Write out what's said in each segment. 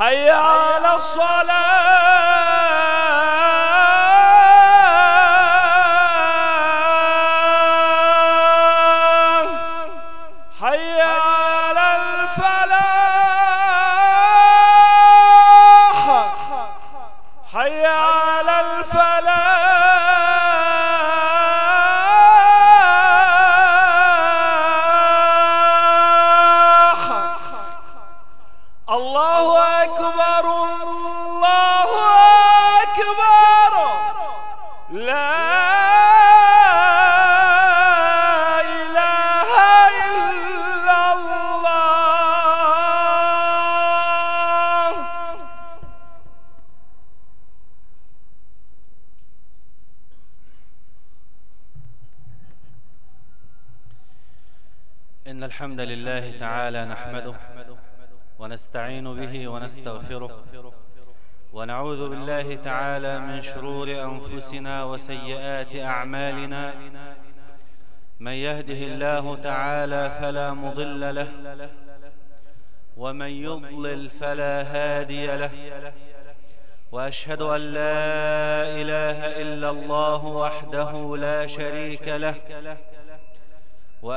حي على الصلاة الحمد لله تعالى نحمده ونستعين به ونستغفره ونعوذ بالله تعالى من شرور أنفسنا وسيئات أعمالنا. من يهده الله تعالى فلا مضل له ومن يضلل فلا هادي له وأشهد أن لا إله إلا الله وحده لا شريك له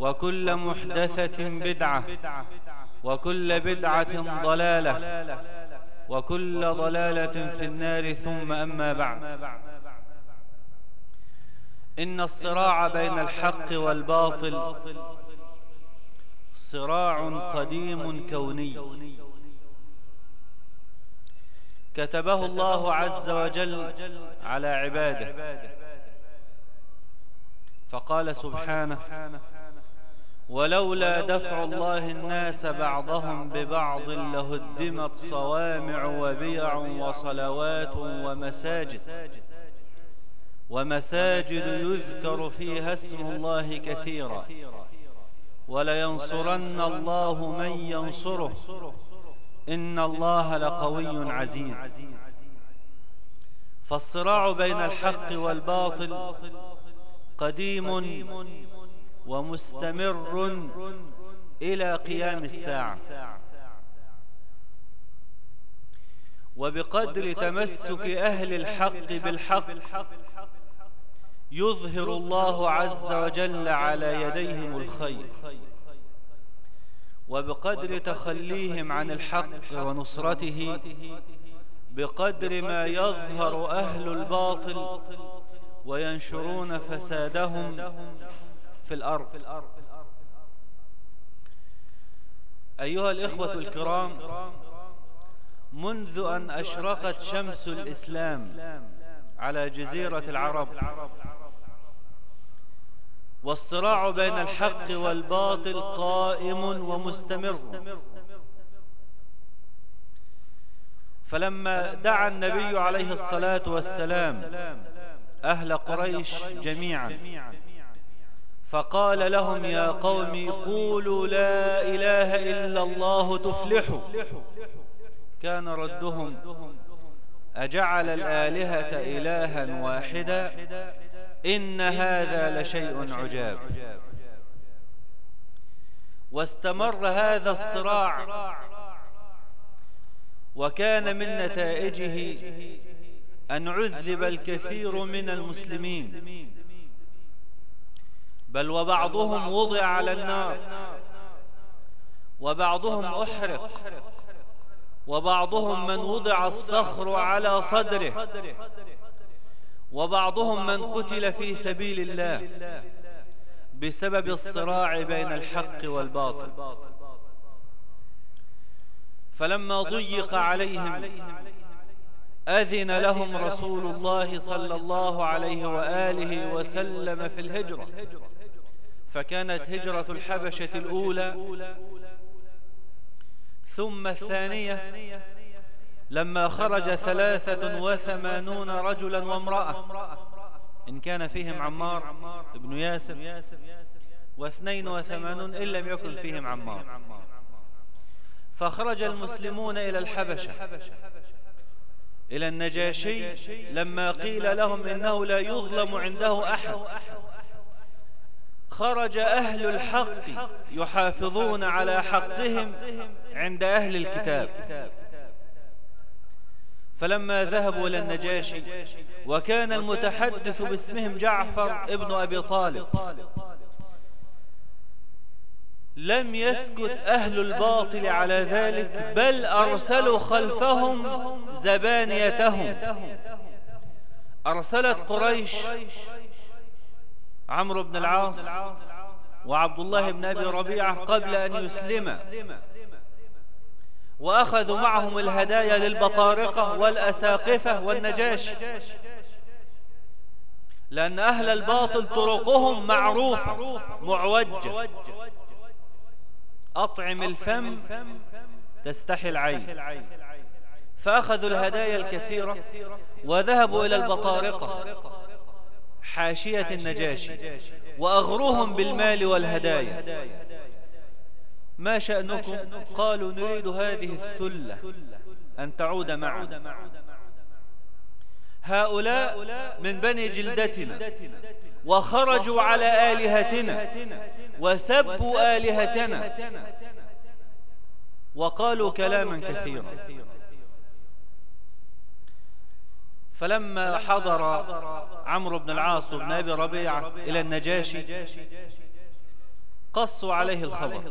وكل محدثة بدعة وكل بدعة ضلالة وكل ضلالة في النار ثم أما بعد. إن الصراع بين الحق والباطل صراع قديم كوني. كتبه الله عز وجل على عباده. فقال سبحانه ولولا دفع الله الناس بعضهم ببعض لهدمت صوامع وبيع وصلوات ومساجد. ومساجد يذكر فيها اسم الله كثيرا. ولينصرن الله من ينصره. إن الله لقوي عزيز. فالصراع بين الحق والباطل قديم. ومستمر إلى قيام الساعة. وبقدر تمسك أهل الحق بالحق يظهر الله عز وجل على يديهم الخير. وبقدر تخليهم عن الحق ونصرته. بقدر ما يظهر أهل الباطل وينشرون فسادهم. في الأرض. أيها الإخوة الكرام منذ أن أشرقت شمس الإسلام على جزيرة العرب والصراع بين الحق والباطل قائم ومستمر. فلما دعا النبي عليه الصلاة والسلام أهل قريش جميعا فقال لهم يا قوم قولوا لا إله إلا الله تفلحوا. كان ردهم أجعل الآلهة إلها واحدا؟ إن هذا لشيء عجاب. واستمر هذا الصراع. وكان من نتائجه أن عذب الكثير من المسلمين. بل وبعضهم وضع على النار. وبعضهم أحرق. وبعضهم من وضع الصخر على صدره. وبعضهم من قتل في سبيل الله بسبب الصراع بين الحق والباطل. فلما ضيق عليهم أذن لهم رسول الله صلى الله عليه وآله وسلم في الهجرة. فكانت هجرة الحبشة الأولى. ثم الثانية. لما خرج ثلاثة وثمانون رجلا وامرأة. إن كان فيهم عمار ابن ياسر. واثنين وثمانون إن لم يكن فيهم عمار. فخرج المسلمون إلى الحبشة. إلى النجاشي. لما قيل لهم إنه لا يظلم عنده أحد. خرج أهل الحق يحافظون على حقهم عند أهل الكتاب. فلما ذهبوا إلى النجاشي وكان المتحدث باسمهم جعفر ابن أبي طالب لم يسكت أهل الباطل على ذلك بل أرسلوا خلفهم زبانيتهم. أرسلت قريش عمرو بن العاص وعبد الله بن أبي ربيعة قبل أن يسلم. وأخذوا معهم الهدايا للبطارقة والأساقفة والنجاش. لأن أهل الباطل طرقهم معروفة معوجة أطعم الفم تستحي العين. فأخذوا الهدايا الكثيرة وذهبوا إلى البطارقة. حاشية النجاشي. وأغروهم بالمال والهدايا. ما شأنكم؟ قالوا نريد هذه الثلة أن تعود معنا. هؤلاء من بني جلدتنا. وخرجوا على آلهتنا. وسبوا آلهتنا. وقالوا كلاما كثيرا. فلما حضر عمرو بن العاص وابن أبي ربيعة إلى النجاشي قصوا عليه الخبر.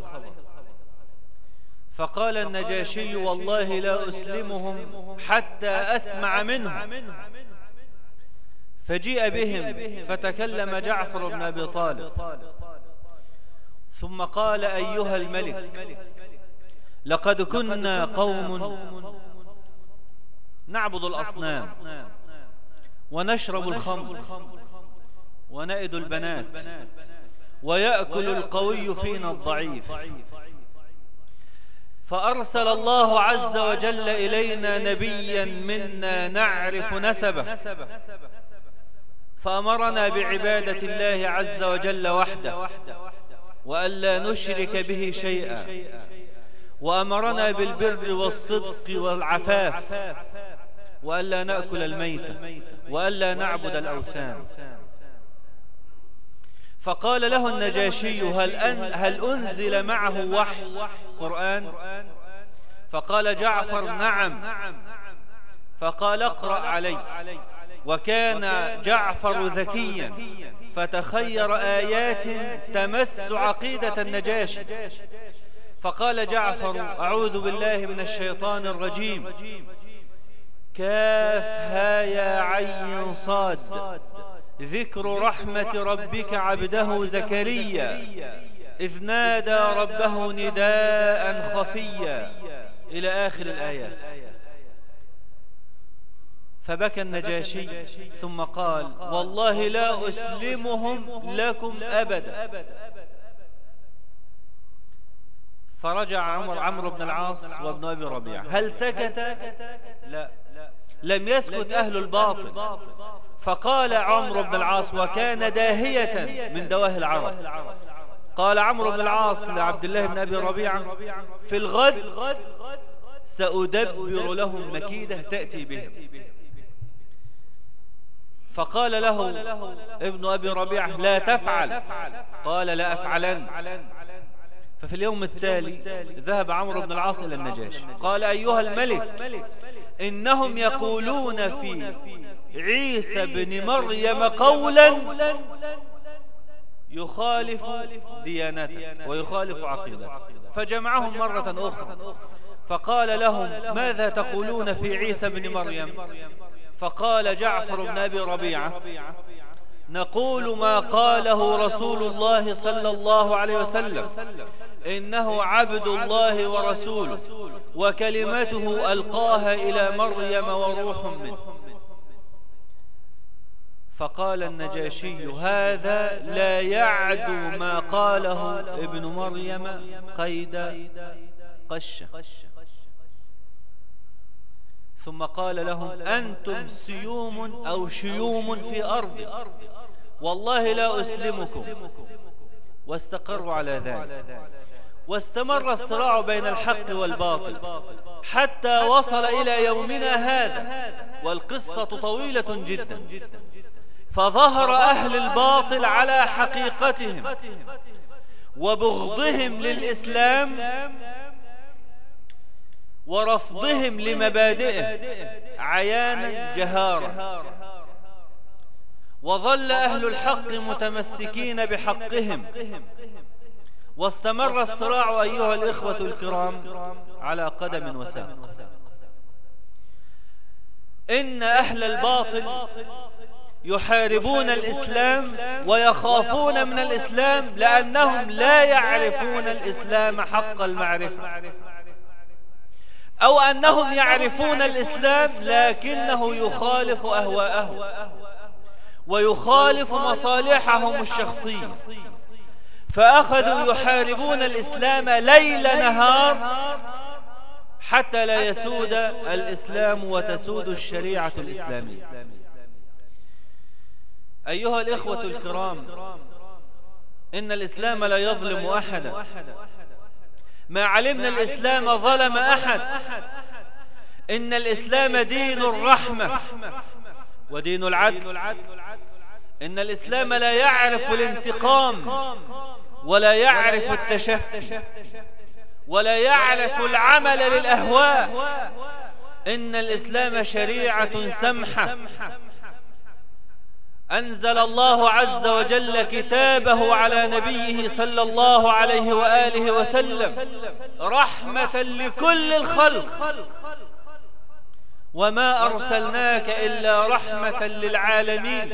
فقال النجاشي والله لا أسلمهم حتى أسمع منهم. فجيء بهم فتكلم جعفر بن أبي طالب. ثم قال أيها الملك لقد كنا قوم نعبد الأصنام. ونشرب الخمر. ونئد البنات. ويأكل القوي فينا الضعيف. فأرسل الله عز وجل إلينا نبيا منا نعرف نسبه. فأمرنا بعبادة الله عز وجل وحده. وألا نشرك به شيئا. وأمرنا بالبر والصدق والعفاف. وألا نأكل الميت وألا نعبد الأوثان. فقال له النجاشي هل, أن هل أنزل معه وحي؟ قرآن. فقال جعفر نعم. فقال اقرأ علي. وكان جعفر ذكيا. فتخير آيات تمس عقيدة النجاشي. فقال جعفر أعوذ بالله من الشيطان الرجيم. كاف ها يا عين صاد. ذكر رحمة ربك عبده زكريا. إذ نادى ربه نداء خفيا. إلى آخر الآيات. فبكى النجاشي ثم قال والله لا أسلمهم لكم أبدا. فرجع عمر عمرو بن العاص وابن أبي ربيعة. هل سكت؟ لا. لم يسكت أهل الباطل. فقال عمرو بن العاص وكان داهية من دواهي العرب. قال عمرو بن العاص لعبد الله بن أبي ربيعة في الغد سأدبر لهم مكيدة تأتي بهم. فقال له ابن أبي ربيعة لا تفعل. قال لا أفعلن. ففي اليوم التالي ذهب عمرو بن العاص إلى النجاشي قال أيها الملك إنهم يقولون في عيسى بن مريم قولا يخالف ديانتك ويخالف عقيدتك فجمعهم مرة أخرى. فقال لهم ماذا تقولون في عيسى بن مريم؟ فقال جعفر بن أبي ربيعة نقول ما قاله رسول الله صلى الله عليه وسلم. إنه عبد الله ورسوله وكلمته ألقاها إلى مريم وروح منه. فقال النجاشي هذا لا يعدو ما قاله ابن مريم قيد قشة. ثم قال لهم أنتم سيوم أو شيوم في أرض؟ والله لا أسلمكم. واستقروا على ذلك. واستمر الصراع بين الحق والباطل. حتى وصل إلى يومنا هذا. والقصة طويلة جدا. فظهر أهل الباطل على حقيقتهم. وبغضهم للإسلام ورفضهم لمبادئه. عيانا جهارا. وظل أهل الحق متمسكين بحقهم. واستمر الصراع أيها الإخوة الكرام على قدم وساق. إن أهل الباطل يحاربون الإسلام ويخافون من الإسلام لأنهم لا يعرفون الإسلام حق المعرفة. أو أنهم يعرفون الإسلام لكنه يخالف أهواءهم ويخالف مصالحهم الشخصية. فأخذوا يحاربون الإسلام ليل نهار حتى لا يسود الإسلام وتسود الشريعة الإسلامية. أيها الإخوة الكرام إن الإسلام لا يظلم أحدا. ما علمنا الإسلام ظلم أحد. إن الإسلام دين الرحمة ودين العدل. إن الإسلام لا يعرف الانتقام ولا يعرف التشفي ولا يعرف العمل للأهواء. إن الإسلام شريعة سمحة. أنزل الله عز وجل كتابه على نبيه صلى الله عليه وآله وسلم رحمة لكل الخلق. وما أرسلناك إلا رحمة للعالمين.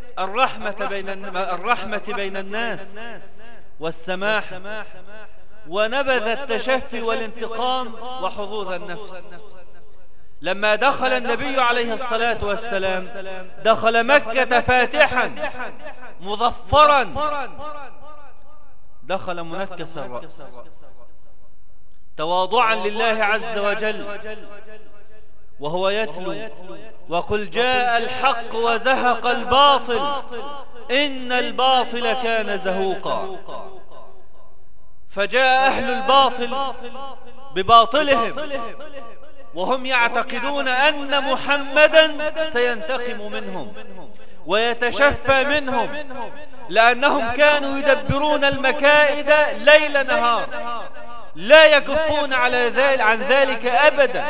الرحمة بين الرحمة بين الناس والسماح ونبذ التشفي والانتقام وحظوظ النفس. لما دخل النبي عليه الصلاة والسلام دخل مكة فاتحا مظفرا دخل منكس الرأس تواضعا لله عز وجل وهو يتلو. وقل جاء الحق وزهق الباطل. إن الباطل كان زهوقا. فجاء أهل الباطل بباطلهم. وهم يعتقدون أن محمدا سينتقم منهم. ويتشفى منهم. لأنهم كانوا يدبرون المكائد ليل نهار. لا يكفون على ذلك عن ذلك أبدا.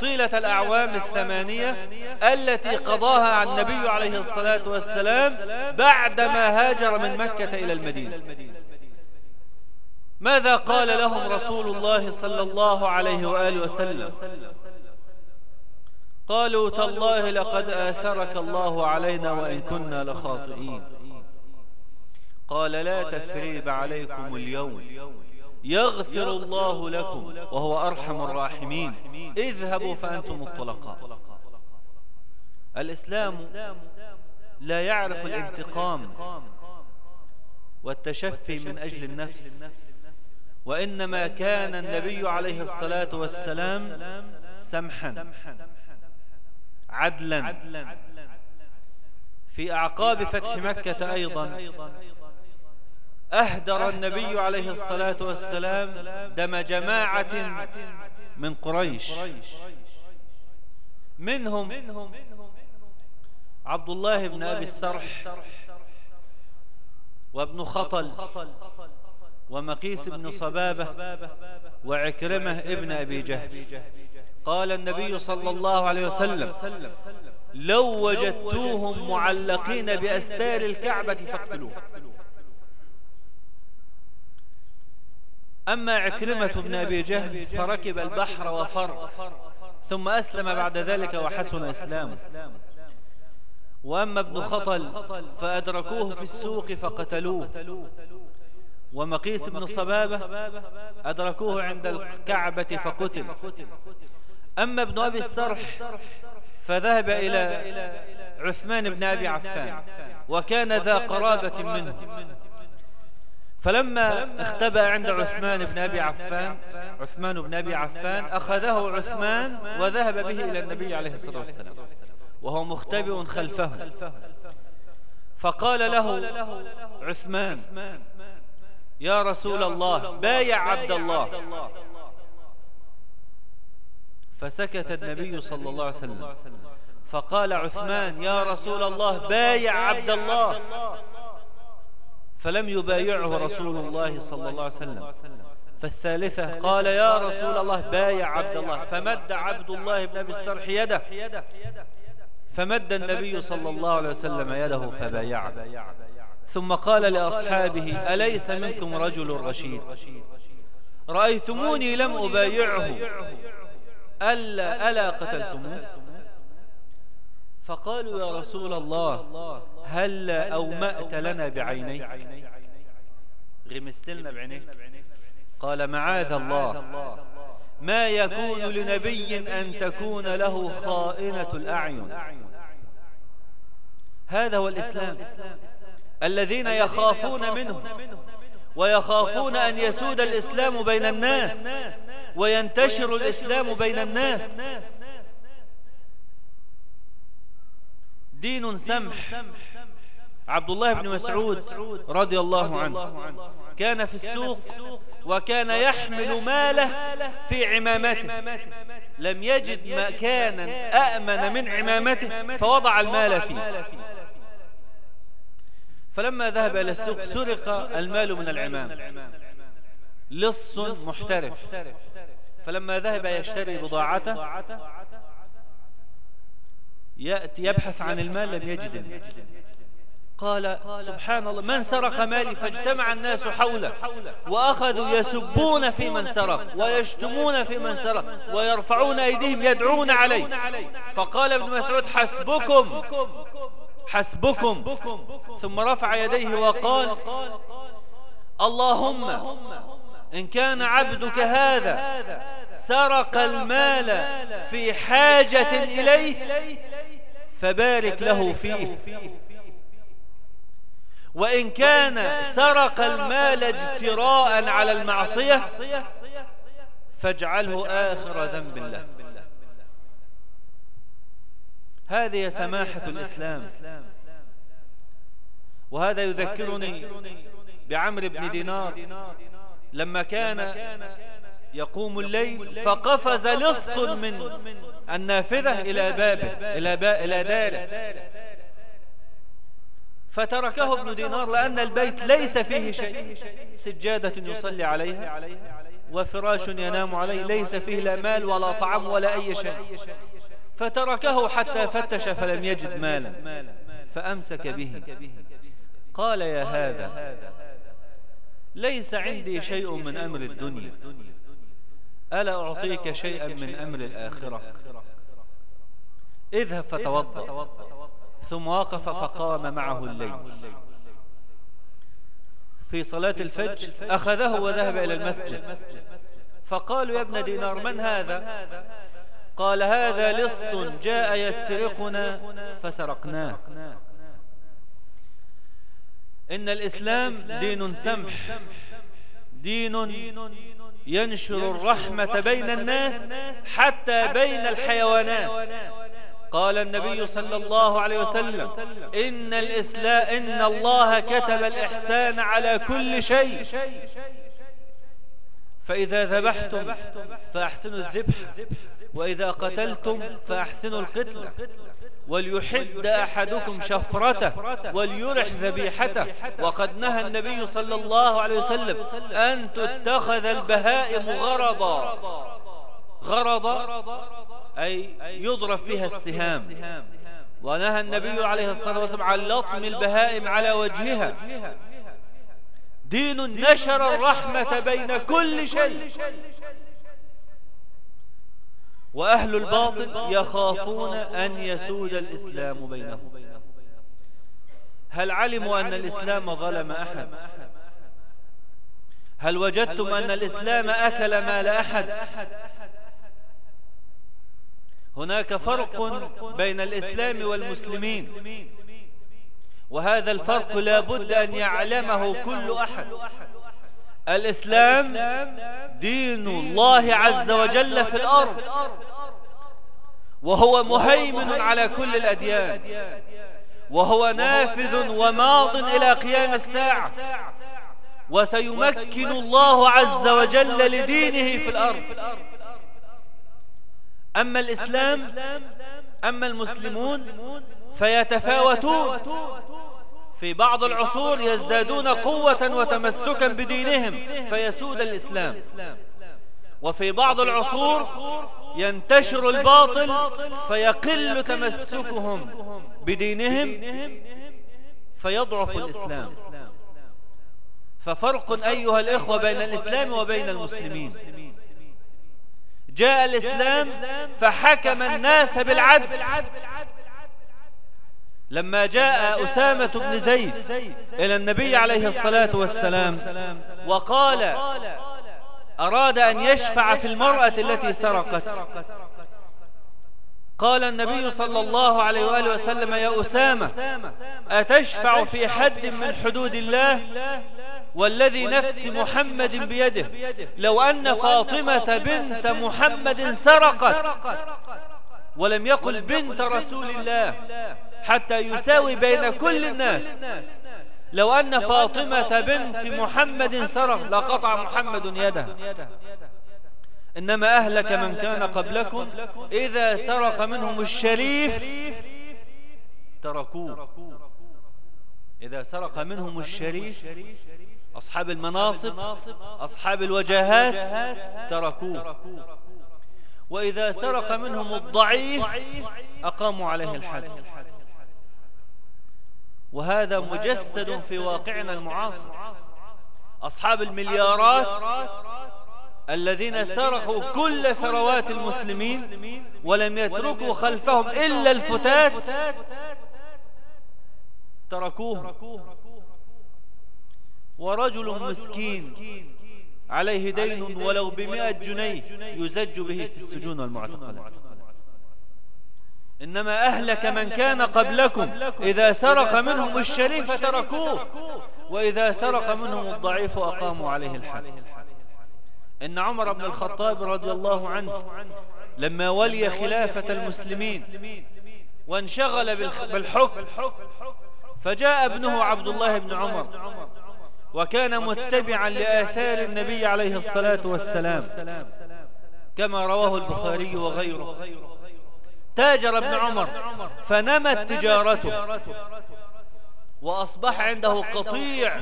طيلة الأعوام الثمانية التي قضاها عن النبي عليه الصلاة والسلام بعدما هاجر من مكة إلى المدينة. ماذا قال لهم رسول الله صلى الله عليه وآله وسلم؟ قالوا تالله لقد آثرك الله علينا وإن كنا لخاطئين. قال لا تثريب عليكم اليوم. يغفر الله لكم وهو أرحم الراحمين. اذهبوا فأنتم الطلقاء. الإسلام لا يعرف الانتقام والتشفي من أجل النفس. وإنما كان النبي عليه الصلاة والسلام سمحا. عدلا. في أعقاب فتح مكة أيضا. أهدر النبي عليه الصلاة والسلام دم جماعة من قريش. منهم عبد الله بن أبي السرح وابن خطل ومقيس بن صبابة وعكرمة ابن أبي جهل. قال النبي صلى الله عليه وسلم لو وجدتوهم معلقين بأستار الكعبة فاقتلوه. أما عكرمة بن أبي جهل فركب البحر وفر ثم أسلم بعد ذلك وحسن إسلامه. وأما ابن خطل فأدركوه في السوق فقتلوه. ومقيس بن صبابة أدركوه عند الكعبة فقتل. أما ابن أبي السرح فذهب إلى عثمان بن أبي عفان وكان ذا قرابة منه. فلما اختبأ عند عثمان بن أبي عفان عثمان بن أبي عفان أخذه عثمان وذهب به إلى النبي عليه الصلاة والسلام وهو مختبئ خلفه. فقال له عثمان يا رسول الله بايع عبد الله. فسكت النبي صلى الله عليه وسلم. فقال عثمان يا رسول الله بايع عبد الله. فلم يبايعه رسول الله صلى الله عليه وسلم. فالثالثة قال يا رسول الله بايع عبد الله. فمد عبد الله بن أبي السرح يده. فمد النبي صلى الله عليه وسلم يده فبايعه. ثم قال لأصحابه أليس منكم رجل رشيد؟ رأيتموني لم أبايعه. ألا, ألا قتلتموه؟ فقالوا يا رسول الله هل أومأت لنا بعينيك؟ غمست لنا بعينيك. قال معاذ الله. ما يكون لنبي أن تكون له خائنة الأعين. هذا هو الإسلام. الذين يخافون منه. ويخافون أن يسود الإسلام بين الناس. وينتشر الإسلام بين الناس. دين سمح. عبد الله بن مسعود رضي الله عنه. كان في السوق وكان يحمل ماله في عمامته. لم يجد مكانا أأمن من عمامته فوضع المال فيه. فلما ذهب إلى السوق سرق المال من العمام. لص محترف. فلما ذهب يشتري بضاعته يأتي يبحث عن المال لم يجد. المال قال سبحان الله من سرق مالي فاجتمع الناس حوله وأخذوا يسبون في من سرق ويشتمون في من سرق ويرفعون أيديهم يدعون عليه. فقال ابن مسعود حسبكم حسبكم. ثم رفع يديه وقال اللهم إن كان عبدك هذا سرق المال في حاجة إليه فبارك له فيه. وإن كان سرق المال اجتراء على المعصية فاجعله آخر ذنب الله هذه سماحة الإسلام. وهذا يذكرني بعمر بن دينار. لما كان يقوم الليل فقفز لص من النافذة إلى بابه إلى, إلى داره. فتركه ابن دينار لأن البيت ليس فيه شيء. سجادة يصلي عليها. وفراش ينام عليه. ليس فيه لا مال ولا طعام ولا أي شيء. فتركه حتى فتش فلم يجد مالا. فأمسك به. قال يا هذا. ليس عندي شيء من أمر الدنيا. ألا أعطيك شيئا من أمر الآخرة؟ اذهب فتوضأ. ثم وقف فقام معه الليل. في صلاة الفجر أخذه وذهب إلى المسجد. فقالوا يا ابن دينار من هذا؟ قال هذا لص جاء يسرقنا فسرقناه. إن الإسلام دين سمح. دين ينشر الرحمة بين الناس حتى بين الحيوانات. قال النبي صلى الله عليه وسلم إن الإسلام إن الله كتب الإحسان على كل شيء. فإذا ذبحتم فأحسنوا الذبح وإذا قتلتم فأحسنوا القتل. وليحد أحدكم شفرته وليرح ذبيحته. وقد نهى النبي صلى الله عليه وسلم أن تتخذ البهائم غرضا. غرضا؟ أي يضرب فيها السهام. ونهى النبي عليه الصلاة والسلام عن لطم البهائم على وجهها. دين نشر الرحمة بين كل شيء. وأهل الباطل يخافون أن يسود الإسلام بينهم. هل علموا أن الإسلام ظلم أحد؟ هل وجدتم أن الإسلام أكل مال أحد؟ هناك فرق بين الإسلام والمسلمين. وهذا الفرق لا بد أن يعلمه كل أحد. الإسلام دين الله عز وجل في الأرض. وهو مهيمن على كل الأديان. وهو نافذ وماض إلى قيام الساعة. وسيمكن الله عز وجل لدينه في الأرض. أما الإسلام أما المسلمون فيتفاوتون. في بعض العصور يزدادون قوة وتمسكا بدينهم فيسود الإسلام. وفي بعض العصور ينتشر الباطل فيقل تمسكهم بدينهم فيضعف الإسلام. ففرق أيها الإخوة بين الإسلام وبين المسلمين. جاء الإسلام فحكم الناس بالعدل. لما جاء أسامة بن زيد إلى النبي عليه الصلاة والسلام وقال أراد أن يشفع في المرأة التي سرقت. قال النبي صلى الله عليه وآله وسلم يا أسامة أتشفع في حد من حدود الله؟ والذي نفس محمد بيده. لو أن فاطمة بنت محمد سرقت. ولم يقل بنت رسول الله حتى يساوي بين كل الناس. لو أن فاطمة بنت محمد سرق لقطع محمد يده. إنما أهلك من كان قبلكم. إذا سرق منهم الشريف تركوه. إذا سرق منهم الشريف أصحاب المناصب أصحاب الوجاهات تركوه. وإذا سرق منهم الضعيف أقاموا عليه الحد. وهذا مجسد في واقعنا المعاصر. أصحاب المليارات الذين سرقوا كل ثروات المسلمين ولم يتركوا خلفهم إلا الفتات تركوه ورجل مسكين. عليه دين ولو بمئة جنيه يزج به في السجون والمعتقلات إنما أهلك من كان قبلكم. إذا سرق منهم الشريف تركوه. وإذا سرق منهم الضعيف أقاموا عليه الحد. إن عمر بن الخطاب رضي الله عنه لما ولي خلافة المسلمين وانشغل بالحكم. فجاء ابنه عبد الله بن عمر. وكان متبعا لآثار النبي عليه الصلاة والسلام. كما رواه البخاري وغيره. تاجر ابن عمر فنمت تجارته. وأصبح عنده قطيع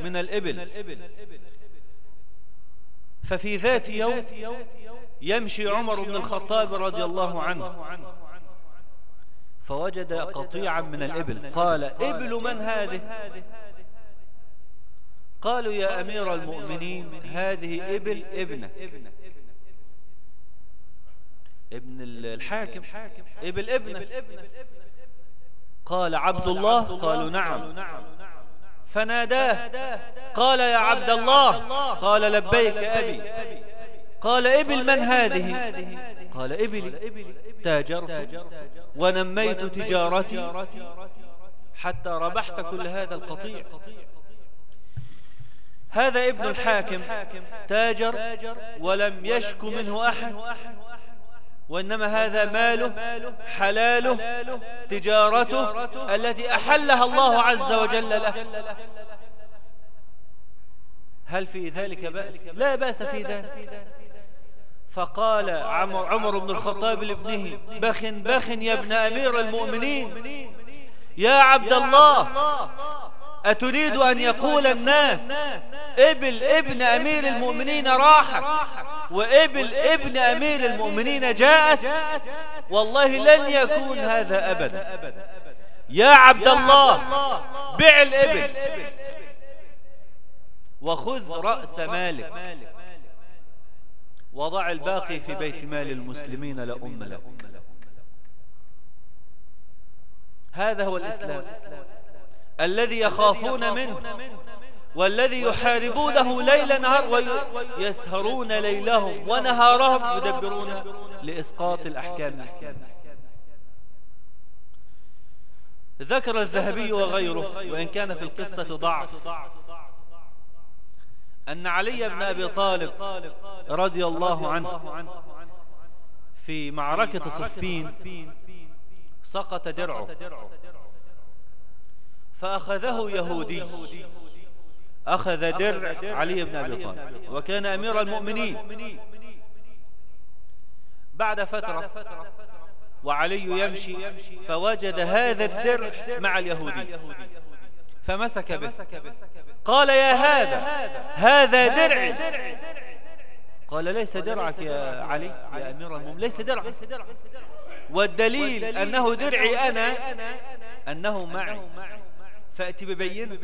من الإبل. ففي ذات يوم يمشي عمر بن الخطاب رضي الله عنه. فوجد قطيعا من الإبل. قال إبل من هذه؟ قالوا يا أمير المؤمنين هذه إبل ابنك. ابن الحاكم. ابن ابنه قال عبد الله قالوا نعم. فناداه. قال يا عبد الله قال لبيك أبي. قال إبل من هذه؟ قال إبلي. تاجرت. ونميت تجارتي حتى ربحت كل هذا القطيع. هذا ابن الحاكم تاجر ولم يشك منه أحد. وإنما هذا ماله حلاله تجارته التي أحلها الله عز وجل له. هل في ذلك بأس؟ لا بأس في ذلك. فقال عمر, عمر بن الخطاب لابنه بخ بخ يا ابن أمير المؤمنين. يا عبد الله. أتريد أن يقول الناس إبل ابن أمير المؤمنين راحت وإبل ابن أمير المؤمنين جاءت. والله لن يكون هذا أبدا. يا عبد الله بع الإبل. وخذ رأس مالك. وضع الباقي في بيت مال المسلمين لأم لك. هذا هو الإسلام. الذي يخافون منه والذي يحاربونه ليل نهار ويسهرون ليلهم ونهارهم يدبرون لإسقاط الأحكام الإسلامية. ذكر الذهبي وغيره وإن كان في القصة ضعف أن علي بن أبي طالب رضي الله عنه في معركة صفين سقط درعه. فأخذه يهودي. أخذ درع علي بن أبي طالب. وكان أمير المؤمنين. بعد فترة وعلي يمشي فوجد هذا الدرع مع اليهودي. فمسك به. قال يا هذا هذا درعي. قال ليس درعك يا علي يا أمير المؤمنين. ليس درعك. والدليل أنه درعي أنا أنه معي. فأتي ببين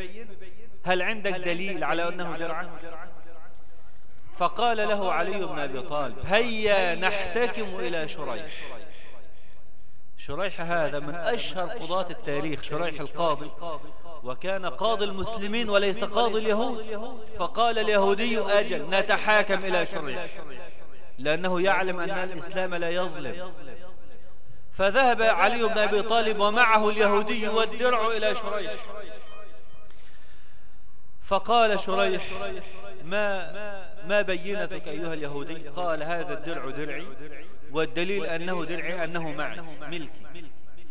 هل عندك دليل على أنه درعا فقال له علي بن أبي طالب هيا نحتكم إلى شريح. شريح هذا من أشهر قضاة التاريخ شريح القاضي. وكان قاضي المسلمين وليس قاضي اليهود. فقال اليهودي أجل نتحاكم إلى شريح. لأنه يعلم أن الإسلام لا يظلم. فذهب علي بن أبي طالب ومعه اليهودي والدرع إلى شريح. فقال شريح ما ما بينتك أيها اليهودي؟ قال هذا الدرع درعي والدليل أنه درعي أنه معي ملكي.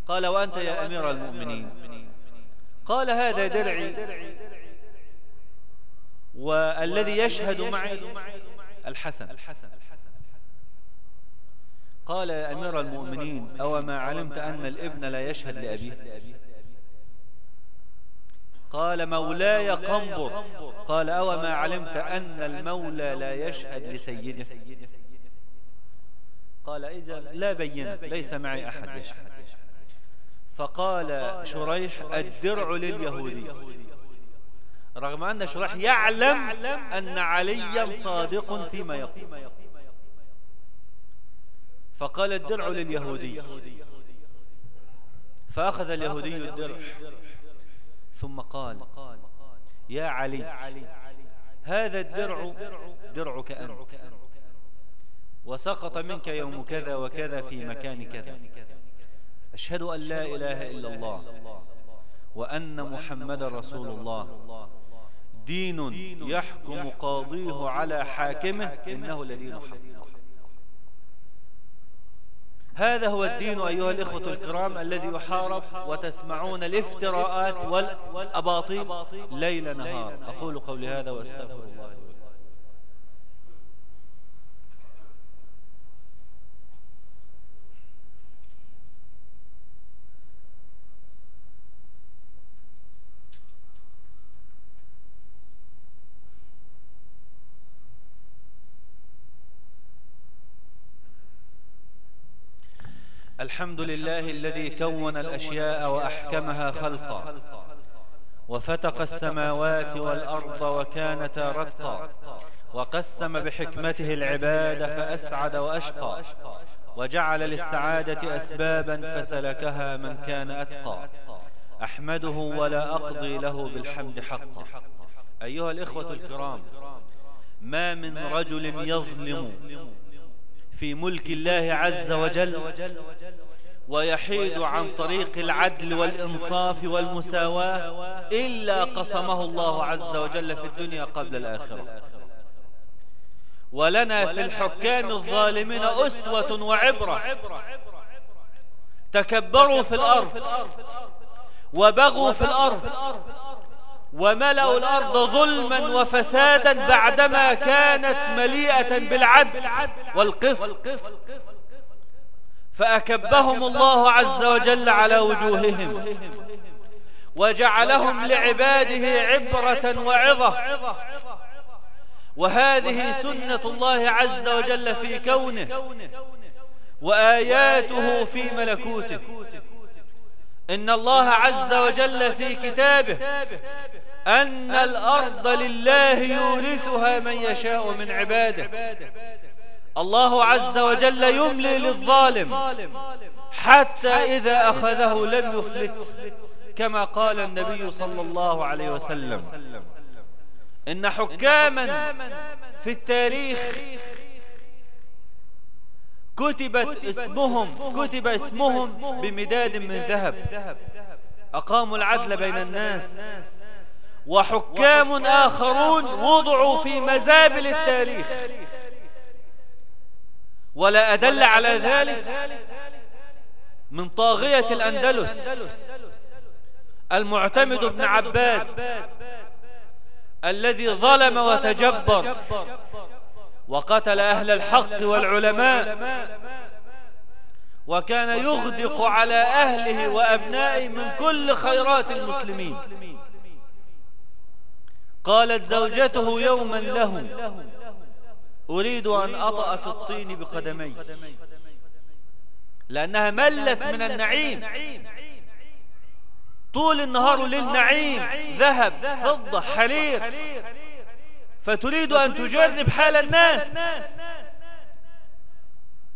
قال وأنت يا أمير المؤمنين. قال هذا درعي والذي يشهد معي الحسن. قال يا أمير المؤمنين أو ما علمت أن الإبن لا يشهد لأبيه؟ قال مولاي قنبر. قال أو ما علمت أن المولى لا يشهد لسيده؟ قال إذا لا بينة ليس معي أحد يشهد. فقال شريح الدرع لليهودي. رغم أن شريح يعلم أن عليا صادق فيما يقول. فقال الدرع لليهودي. فأخذ اليهودي الدرع. ثم قال يا علي هذا الدرع درعك أنت. وسقط منك يوم كذا وكذا في مكان كذا. أشهد أن لا إله إلا الله. وأن محمد رسول الله. دين يحكم قاضيه على حاكمه إنه لدين حق هذا هو الدين أيها الإخوة الكرام الذي يحارب وتسمعون الافتراءات والأباطيل ليل نهار. أقول قولي هذا وأستغفر الله. الحمد لله الذي كون الأشياء وأحكمها خلقا وفتق السماوات والأرض وكانتا رتقا وقسم بحكمته العباد فأسعد وأشقى وجعل للسعادة أسبابا فسلكها من كان أتقى. أحمده ولا أقضي له بالحمد حقا. أيها الإخوة الكرام ما من رجل يظلم في ملك الله عز وجل ويحيد عن طريق العدل والإنصاف والمساواة إلا قصمه الله عز وجل في الدنيا قبل الآخرة. ولنا في الحكام الظالمين أسوة وعبرة. تكبروا في الأرض وبغوا في الأرض وملأوا الأرض ظلما وفسادا بعدما كانت مليئة بالعدل والقسط. فأكبهم الله عز وجل على وجوههم وجعلهم لعباده عبرة وعظة. وهذه سنة الله عز وجل في كونه وآياته في ملكوته. إن الله عز وجل في كتابه أن الأرض لله يورثها من يشاء من عباده. الله عز وجل يملي للظالم حتى إذا أخذه لم يفلت كما قال النبي صلى الله عليه وسلم. إن حكاما في التاريخ كتبت اسمهم كتب اسمهم بمداد من ذهب. أقاموا العدل بين الناس. وحكام آخرون وضعوا في مزابل التاريخ. ولا أدل على ذلك من طاغية الأندلس. المعتمد بن عباد الذي ظلم وتجبر. وقتل أهل الحق والعلماء. وكان يغدق على أهله وأبنائه من كل خيرات المسلمين. قالت زوجته يوما له أريد أن أطأ في الطين بقدمي. لأنها ملت من النعيم. طول النهار وليل نعيم ذهب فضة حرير. فتريد أن تجرب حال الناس.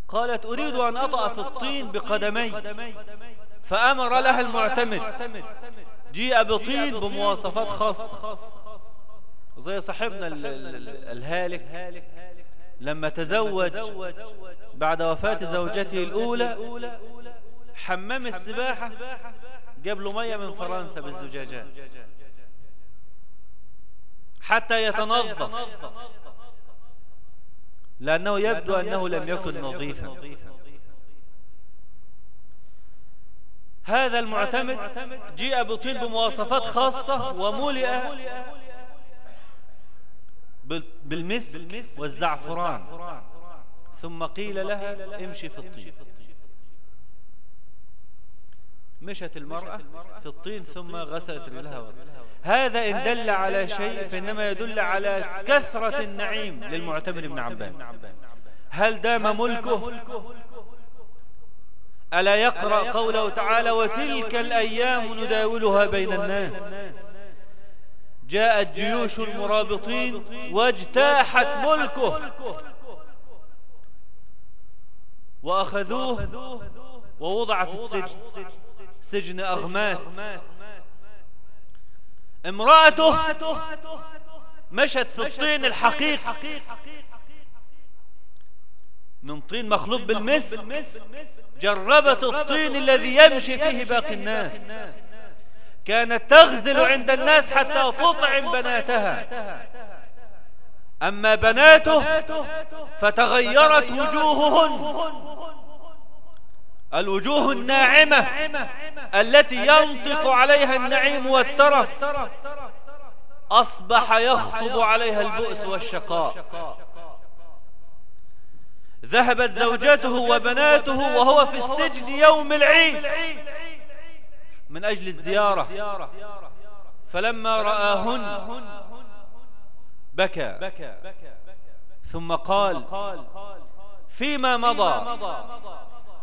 قالت أريد أن أطأ في الطين بقدمي. فأمر لها المعتمد. جيء بطين بمواصفات خاصة. زي صاحبنا الهالك. لما تزوج بعد وفاة زوجته الأولى حمام السباحة جاب له مية من فرنسا بالزجاجات. حتى يتنظف. لأنه يبدو أنه لم يكن نظيفا. هذا المعتمد جيء بطين بمواصفات خاصة وملئ بالمسك والزعفران. ثم قيل لها امشي في الطين مشت المرأة في الطين ثم غسلت رجلها هذا إن دل على شيء فإنما يدل على كثرة النعيم للمعتمر بن عباس. هل دام ملكه؟ ألا يقرأ قوله تعالى وتلك الأيام نداولها بين الناس. جاءت جيوش المرابطين واجتاحت ملكه. وأخذوه ووضع في السجن. سجن أغمات امرأته مشت في الطين الحقيقي من طين مخلوط بالمسك جربت الطين الذي يمشي فيه باقي الناس. كانت تغزل عند الناس حتى تطعم بناتها. أما بناته فتغيرت وجوههن. الوجوه الناعمة التي ينطق عليها النعيم والترف أصبح يخطب عليها البؤس والشقاء. ذهبت زوجته وبناته وهو في السجن يوم العيد من أجل الزيارة. فلما رآهن بكى. ثم قال فيما مضى؟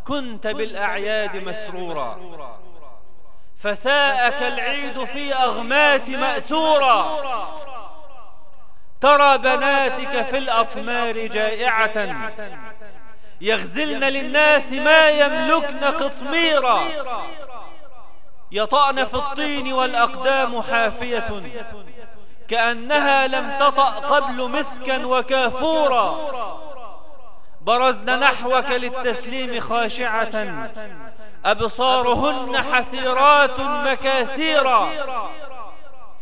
كنت بالأعياد مسرورا. فساءك العيد في أغمات مأسورا. ترى بناتك في الأطمار جائعة. يغزلن للناس ما يملكن قطميرا. يطأن في الطين والأقدام حافية. كأنها لم تطأ قبل مسكا وكافورا. برزن نحوك للتسليم خاشعة. أبصارهن حسيرات مكاسيرا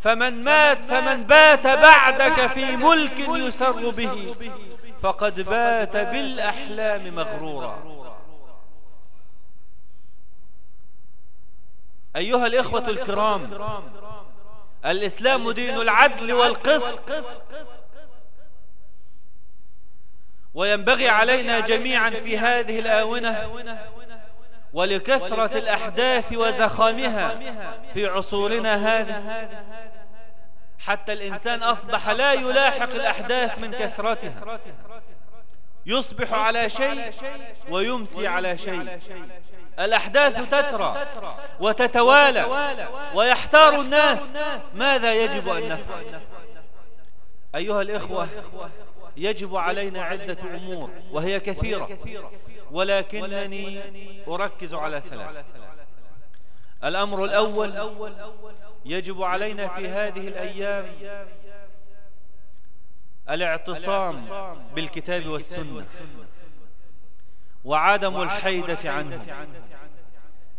فمن مات فمن بات بعدك في ملك يسر به. فقد بات بالأحلام مغرورا. أيها الإخوة الكرام الإسلام دين العدل والقسط. وينبغي علينا جميعا في هذه الآونة ولكثرة الأحداث وزخامها في عصورنا هذه. حتى الإنسان أصبح لا يلاحق الأحداث من كثرتها. يصبح على شيء ويمسي على شيء. الأحداث تترى وتتوالى ويحتار الناس. ماذا يجب أن نفعل؟ أيها الإخوة يجب علينا عدة أمور وهي كثيرة ولكنني أركز على ثلاث الأمر الأول يجب علينا في هذه الأيام الاعتصام بالكتاب والسنة وعدم الحيدة عنه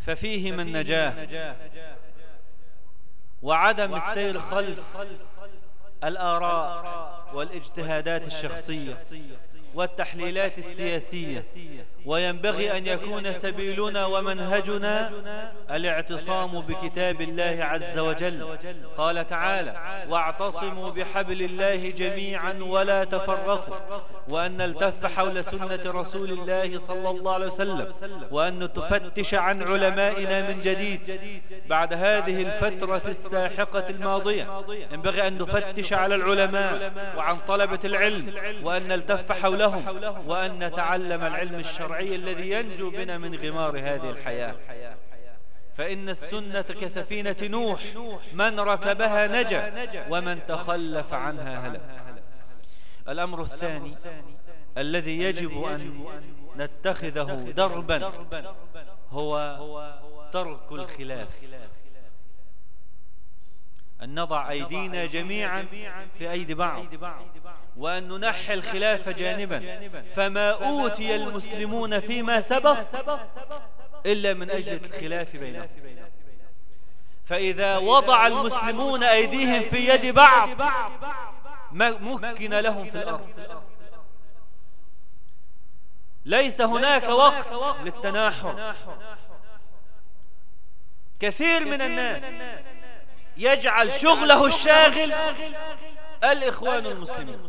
ففيهما النجاة وعدم السير خلف الآراء والاجتهادات الشخصية. والتحليلات السياسية. وينبغي أن يكون سبيلنا ومنهجنا الاعتصام بكتاب الله عز وجل. قال تعالى واعتصموا بحبل الله جميعا ولا تفرقوا. وأن نلتف حول سنة رسول الله صلى الله عليه وسلم. وأن تفتش عن علمائنا من جديد. بعد هذه الفترة الساحقة الماضية ينبغي أن نفتش على العلماء وعن طلبة العلم. وأن نلتف حولهم وأن نتعلم العلم الشرعي الذي ينجو بنا من غمار هذه الحياة. فإن السنة كسفينة نوح من ركبها نجا ومن تخلف عنها هلك. الأمر الثاني الذي يجب أن نتخذه دربا هو ترك الخلاف. أن نضع أيدينا جميعا في أيدي بعض. وأن ننحي الخلاف جانبا. فما أوتي المسلمون فيما سبق إلا من أجل الخلاف بينهم. فإذا وضع المسلمون أيديهم في يد بعض مكن لهم في الأرض. ليس هناك وقت للتناحر. كثير من الناس يجعل شغله الشاغل الإخوان المسلمين.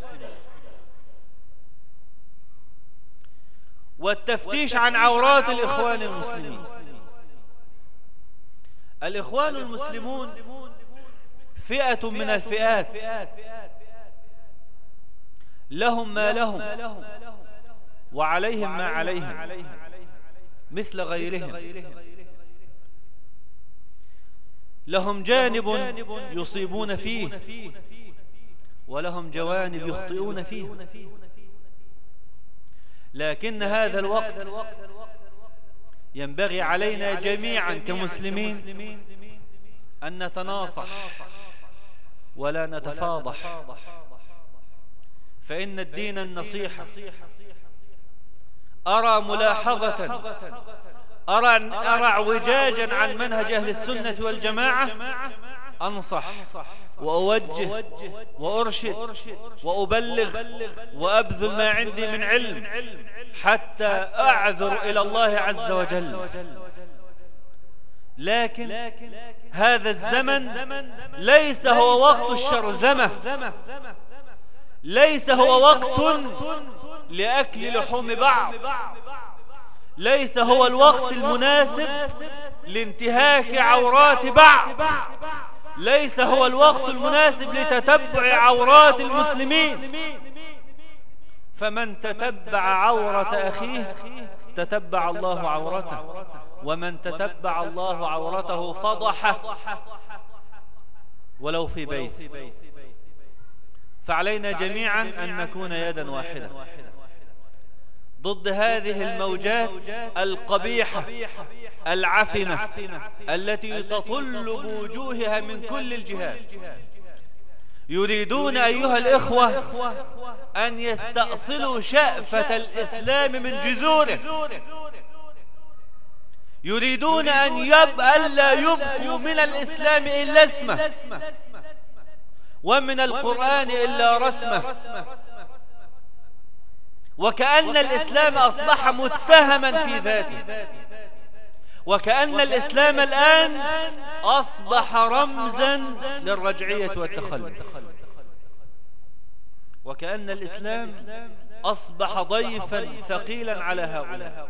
والتفتيش عن عورات الإخوان المسلمين. الإخوان المسلمون فئة من الفئات. لهم ما لهم وعليهم ما عليهم مثل غيرهم. لهم جانب يصيبون فيه ولهم جوانب يخطئون فيه. لكن هذا الوقت ينبغي علينا جميعا كمسلمين أن نتناصح ولا نتفاضح. فإن الدين النصيحة أرى ملاحظة. أرى, أرى اعوجاجا عن منهج أهل السنة والجماعة. أنصح وأوجه وأرشد وأبلغ وأبذل ما عندي من علم حتى أعذر إلى الله عز وجل. لكن هذا الزمن ليس هو وقت الشرذمة. ليس هو وقت لأكل لحوم بعض. ليس هو الوقت المناسب لانتهاك عورات بعض. ليس هو الوقت المناسب لتتبع عورات المسلمين. فمن تتبع عورة أخيه تتبع الله عورته ومن تتبع الله عورته فضحه ولو في بيت. فعلينا جميعا أن نكون يدا واحدة ضد هذه الموجات القبيحة العفنة التي تطل بوجوهها من كل الجهات. يريدون أيها الإخوة أن يستأصلوا شأفة الإسلام من جذوره. يريدون أن يب ألا يبقوا من الإسلام إلا اسمه ومن القرآن إلا رسمه. وكأن الإسلام أصبح متهما في ذاته. وكأن الإسلام الآن أصبح رمزا للرجعية والتخلف. وكأن الإسلام أصبح ضيفا ثقيلا على هؤلاء.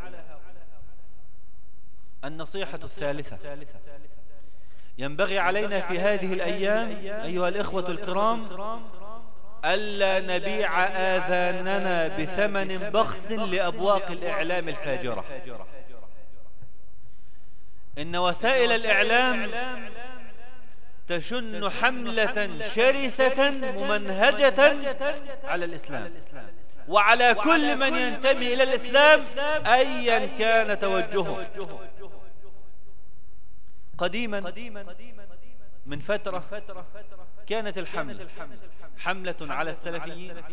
النصيحة الثالثة. ينبغي علينا في هذه الأيام أيها الإخوة الكرام ألا نبيع آذاننا بثمن بخس لأبواق الإعلام الفاجرة. إن وسائل الإعلام تشن حملة شرسة ممنهجة على الإسلام. وعلى كل من ينتمي إلى الإسلام أيا كان توجهه. قديما من فترة كانت الحملة حملة على السلفيين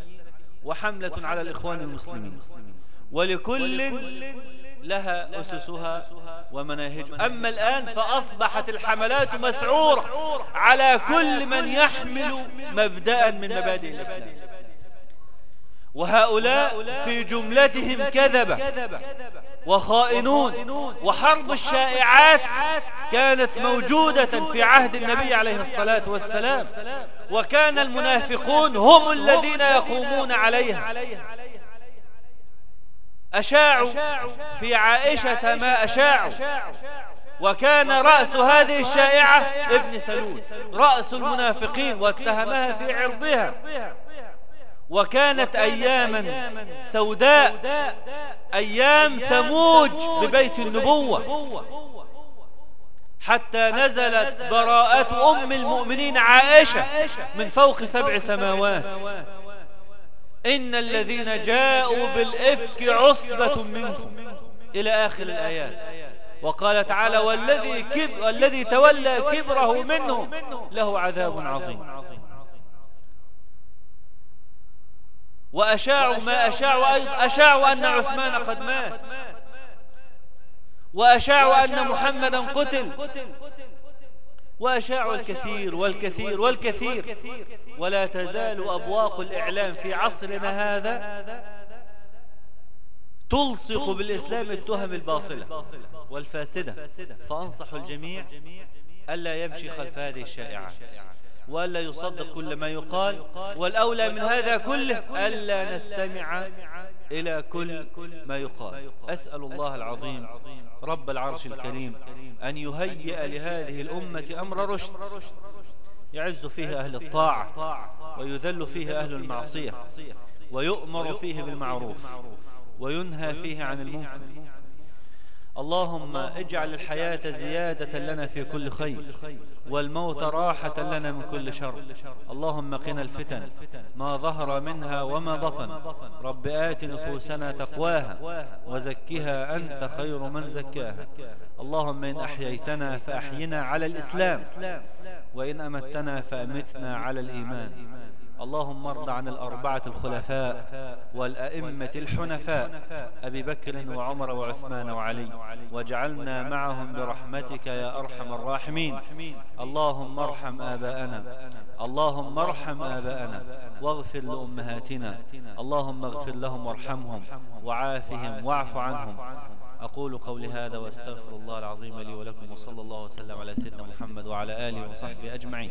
وحملة على الإخوان المسلمين. ولكل لها أسسها ومناهجها. أما الآن فأصبحت الحملات مسعورة على كل من يحمل مبدأ من مبادئ الإسلام. وهؤلاء في جملتهم كذبة. وخائنون وحرب الشائعات كانت موجودة في عهد النبي عليه الصلاة والسلام. وكان المنافقون هم الذين يقومون عليها. أشاعوا في عائشة ما أشاعوا. وكان رأس هذه الشائعة ابن سلول رأس المنافقين واتهمها في عرضها. وكانت أياما سوداء. أيام تموج ببيت النبوة. حتى نزلت براءة أم المؤمنين عائشة من فوق سبع سماوات. إن الذين جاءوا بالإفك عصبة منكم. إلى آخر الآيات. وقال تعالى والذي, كب والذي تولى كبره منهم له عذاب عظيم. وأشاعوا ما أشاعوا أيضا أشاعوا أن عثمان قد مات. وأشاعوا أن محمدا قتل. وأشاعوا الكثير والكثير والكثير. ولا تزال أبواق الإعلام في عصرنا هذا تلصق بالإسلام التهم الباطلة والفاسدة. فأنصح الجميع ألا يمشي خلف هذه الشائعات. وألا يصدق كل ما يقال. والأولى من هذا كله ألا نستمع إلى كل ما يقال. أسأل الله العظيم رب العرش الكريم أن يهيئ لهذه الأمة أمر رشد يعز فيه أهل الطاعة ويذل فيه أهل المعصية ويؤمر فيه بالمعروف وينهى فيه عن المنكر. اللهم اجعل الحياة زيادة لنا في كل خير والموت راحة لنا من كل شر. اللهم قنا الفتن ما ظهر منها وما بطن. رب آت نفوسنا تقواها وزكها أنت خير من زكاها. اللهم إن أحييتنا فأحينا على الإسلام وإن أمتنا فأمتنا على الإيمان. اللهم ارض عن الأربعة الخلفاء والأئمة الحنفاء أبي بكر وعمر وعثمان وعلي واجعلنا معهم برحمتك يا أرحم الراحمين. اللهم ارحم آباءنا اللهم ارحم آباءنا واغفر لأمهاتنا اللهم اغفر لهم وارحمهم وعافهم واعف عنهم. أقول قولي هذا وأستغفر الله العظيم لي ولكم وصلى الله وسلم على سيدنا محمد وعلى آله وصحبه أجمعين.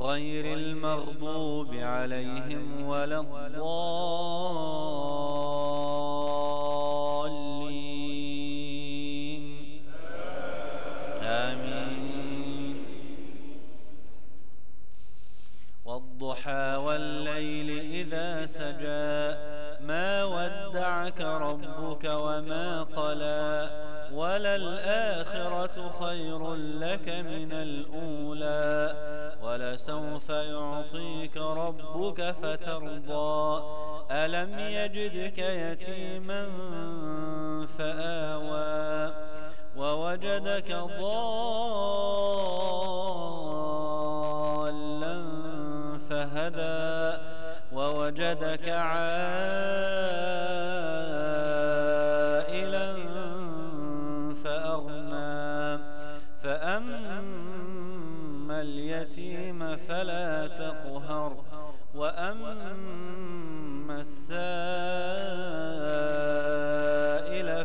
غير المغضوب عليهم ولا الضالين. آمين. والضحى والليل إذا سجى ما ودعك ربك وما قلى. وللآخرة خير لك من الأولى. ولسوف يعطيك ربك فترضى. ألم يجدك يتيما فآوى. ووجدك ضالا فهدى. ووجدك عائلا فلا تقهر وأما السائل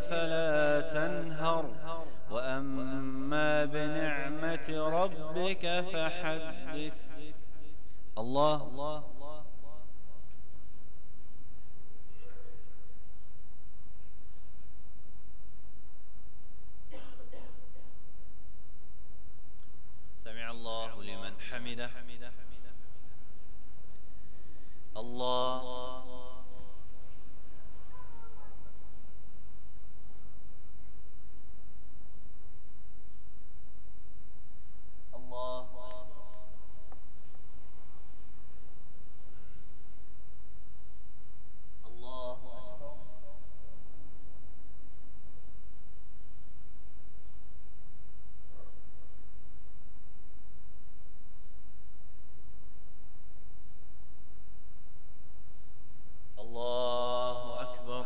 فلا تنهر وأما بنعمة ربك فحدث. الله سمع الله لمن حمده الله الله الله الله أكبر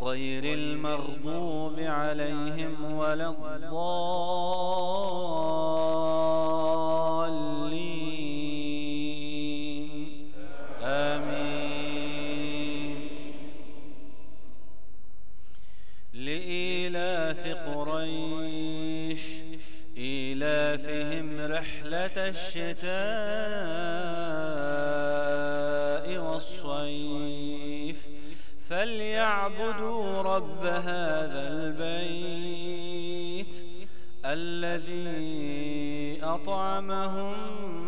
غير المغضوب عليهم ولا الضالين. آمين. لإيلاف قريش إيلافهم رحلة الشتاء والصيف. فليعبدوا رب هذا البيت الذي أطعمهم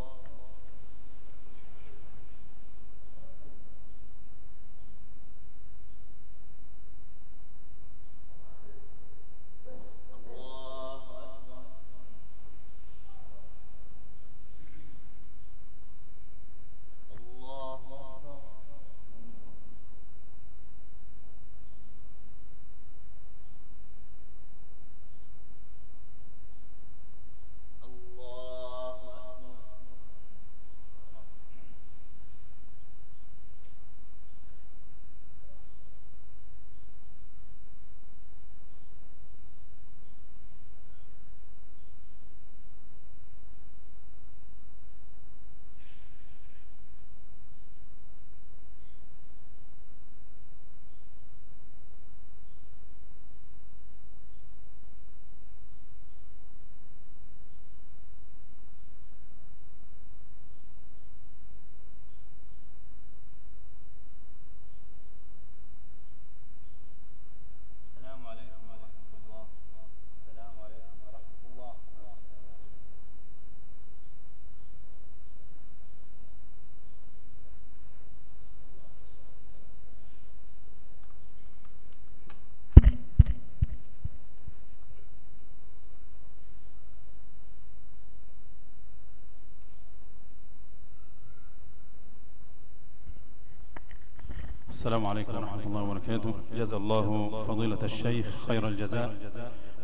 السلام عليكم ورحمة الله وبركاته. جزا الله فضيلة الشيخ خير الجزاء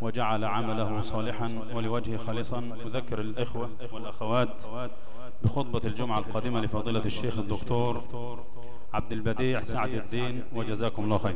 وجعل عمله صالحا ولوجهه خالصا. أذكر الإخوة والأخوات بخطبة الجمعة القادمة لفضيلة الشيخ الدكتور عبد البديع سعد الدين وجزاكم الله خير.